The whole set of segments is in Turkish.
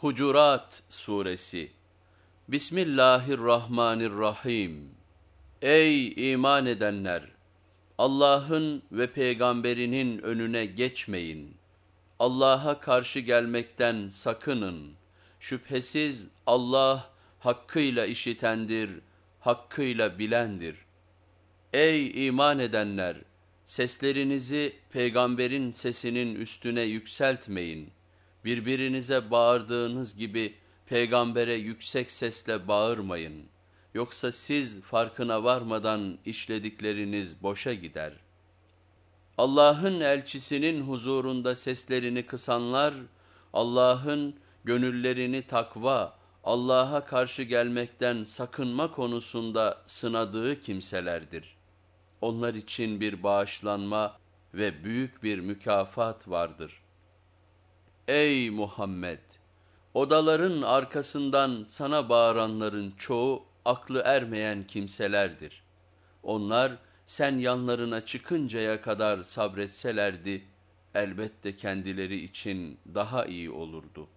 Hucurat Suresi Bismillahirrahmanirrahim Ey iman edenler! Allah'ın ve peygamberinin önüne geçmeyin. Allah'a karşı gelmekten sakının. Şüphesiz Allah hakkıyla işitendir, hakkıyla bilendir. Ey iman edenler! Seslerinizi peygamberin sesinin üstüne yükseltmeyin. Birbirinize bağırdığınız gibi peygambere yüksek sesle bağırmayın. Yoksa siz farkına varmadan işledikleriniz boşa gider. Allah'ın elçisinin huzurunda seslerini kısanlar, Allah'ın gönüllerini takva, Allah'a karşı gelmekten sakınma konusunda sınadığı kimselerdir. Onlar için bir bağışlanma ve büyük bir mükafat vardır. Ey Muhammed! Odaların arkasından sana bağıranların çoğu aklı ermeyen kimselerdir. Onlar sen yanlarına çıkıncaya kadar sabretselerdi, elbette kendileri için daha iyi olurdu.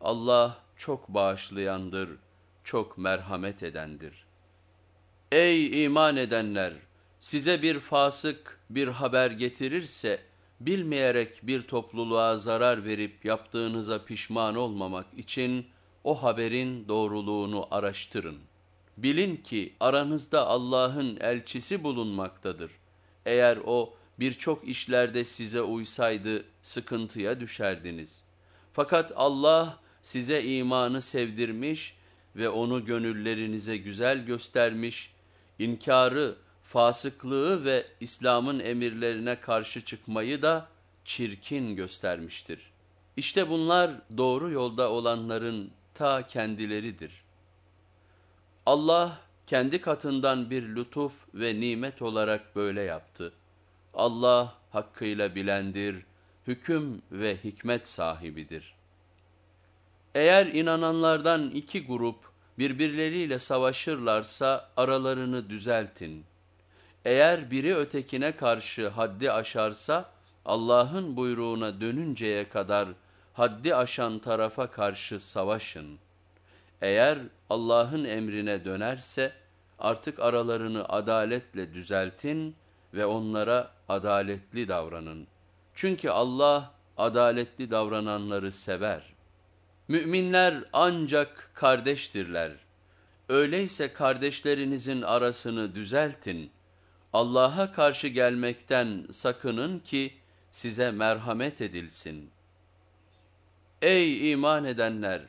Allah çok bağışlayandır, çok merhamet edendir. Ey iman edenler! Size bir fasık bir haber getirirse, bilmeyerek bir topluluğa zarar verip yaptığınıza pişman olmamak için o haberin doğruluğunu araştırın. Bilin ki aranızda Allah'ın elçisi bulunmaktadır. Eğer o birçok işlerde size uysaydı sıkıntıya düşerdiniz. Fakat Allah size imanı sevdirmiş ve onu gönüllerinize güzel göstermiş, inkarı, fasıklığı ve İslam'ın emirlerine karşı çıkmayı da çirkin göstermiştir. İşte bunlar doğru yolda olanların ta kendileridir. Allah kendi katından bir lütuf ve nimet olarak böyle yaptı. Allah hakkıyla bilendir, hüküm ve hikmet sahibidir. Eğer inananlardan iki grup birbirleriyle savaşırlarsa aralarını düzeltin. Eğer biri ötekine karşı haddi aşarsa Allah'ın buyruğuna dönünceye kadar haddi aşan tarafa karşı savaşın. Eğer Allah'ın emrine dönerse artık aralarını adaletle düzeltin ve onlara adaletli davranın. Çünkü Allah adaletli davrananları sever. Müminler ancak kardeştirler. Öyleyse kardeşlerinizin arasını düzeltin. Allah'a karşı gelmekten sakının ki size merhamet edilsin. Ey iman edenler!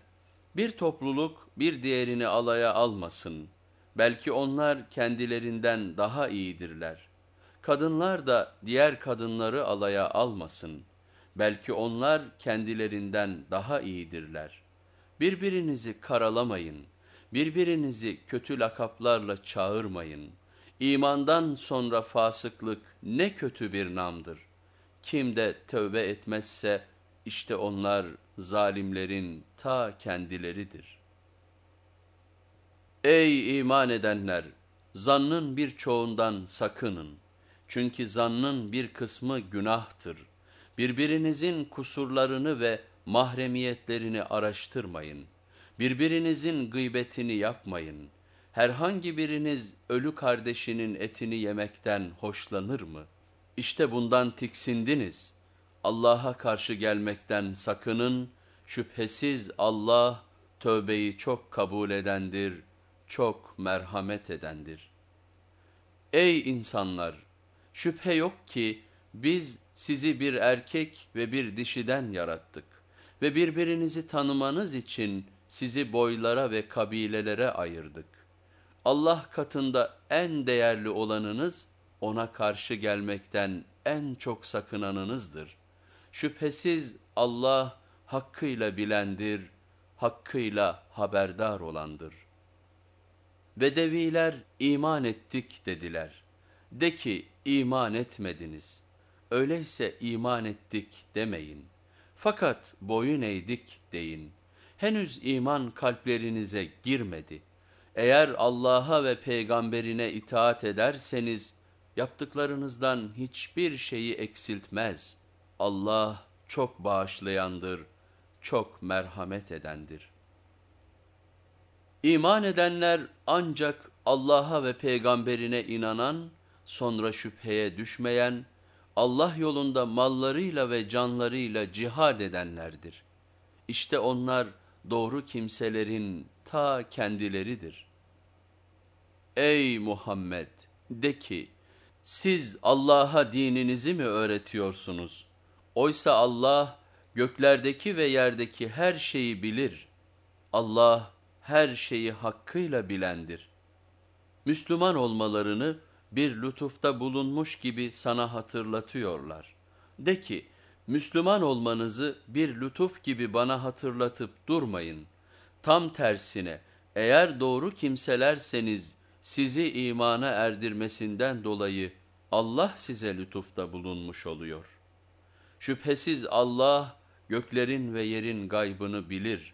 Bir topluluk bir diğerini alaya almasın. Belki onlar kendilerinden daha iyidirler. Kadınlar da diğer kadınları alaya almasın. Belki onlar kendilerinden daha iyidirler. Birbirinizi karalamayın. Birbirinizi kötü lakaplarla çağırmayın. İmandan sonra fasıklık ne kötü bir namdır. Kim de tövbe etmezse işte onlar zalimlerin ta kendileridir. Ey iman edenler! Zannın birçoğundan sakının. Çünkü zannın bir kısmı günahtır. Birbirinizin kusurlarını ve mahremiyetlerini araştırmayın. Birbirinizin gıybetini yapmayın. Herhangi biriniz ölü kardeşinin etini yemekten hoşlanır mı? İşte bundan tiksindiniz. Allah'a karşı gelmekten sakının. Şüphesiz Allah tövbeyi çok kabul edendir, çok merhamet edendir. Ey insanlar! Şüphe yok ki biz sizi bir erkek ve bir dişiden yarattık ve birbirinizi tanımanız için sizi boylara ve kabilelere ayırdık. Allah katında en değerli olanınız, ona karşı gelmekten en çok sakınanınızdır. Şüphesiz Allah hakkıyla bilendir, hakkıyla haberdar olandır. Bedeviler iman ettik dediler. De ki iman etmediniz. Öyleyse iman ettik demeyin. Fakat boyun eğdik deyin. Henüz iman kalplerinize girmedi. Eğer Allah'a ve peygamberine itaat ederseniz yaptıklarınızdan hiçbir şeyi eksiltmez. Allah çok bağışlayandır, çok merhamet edendir. İman edenler ancak Allah'a ve peygamberine inanan, sonra şüpheye düşmeyen, Allah yolunda mallarıyla ve canlarıyla cihad edenlerdir. İşte onlar doğru kimselerin ta kendileridir. Ey Muhammed! De ki, siz Allah'a dininizi mi öğretiyorsunuz? Oysa Allah göklerdeki ve yerdeki her şeyi bilir. Allah her şeyi hakkıyla bilendir. Müslüman olmalarını bir lütufta bulunmuş gibi sana hatırlatıyorlar. De ki, Müslüman olmanızı bir lütuf gibi bana hatırlatıp durmayın. Tam tersine, eğer doğru kimselerseniz sizi imana erdirmesinden dolayı Allah size lütufta bulunmuş oluyor. Şüphesiz Allah göklerin ve yerin gaybını bilir.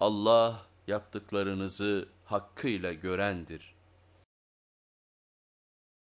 Allah yaptıklarınızı hakkıyla görendir.''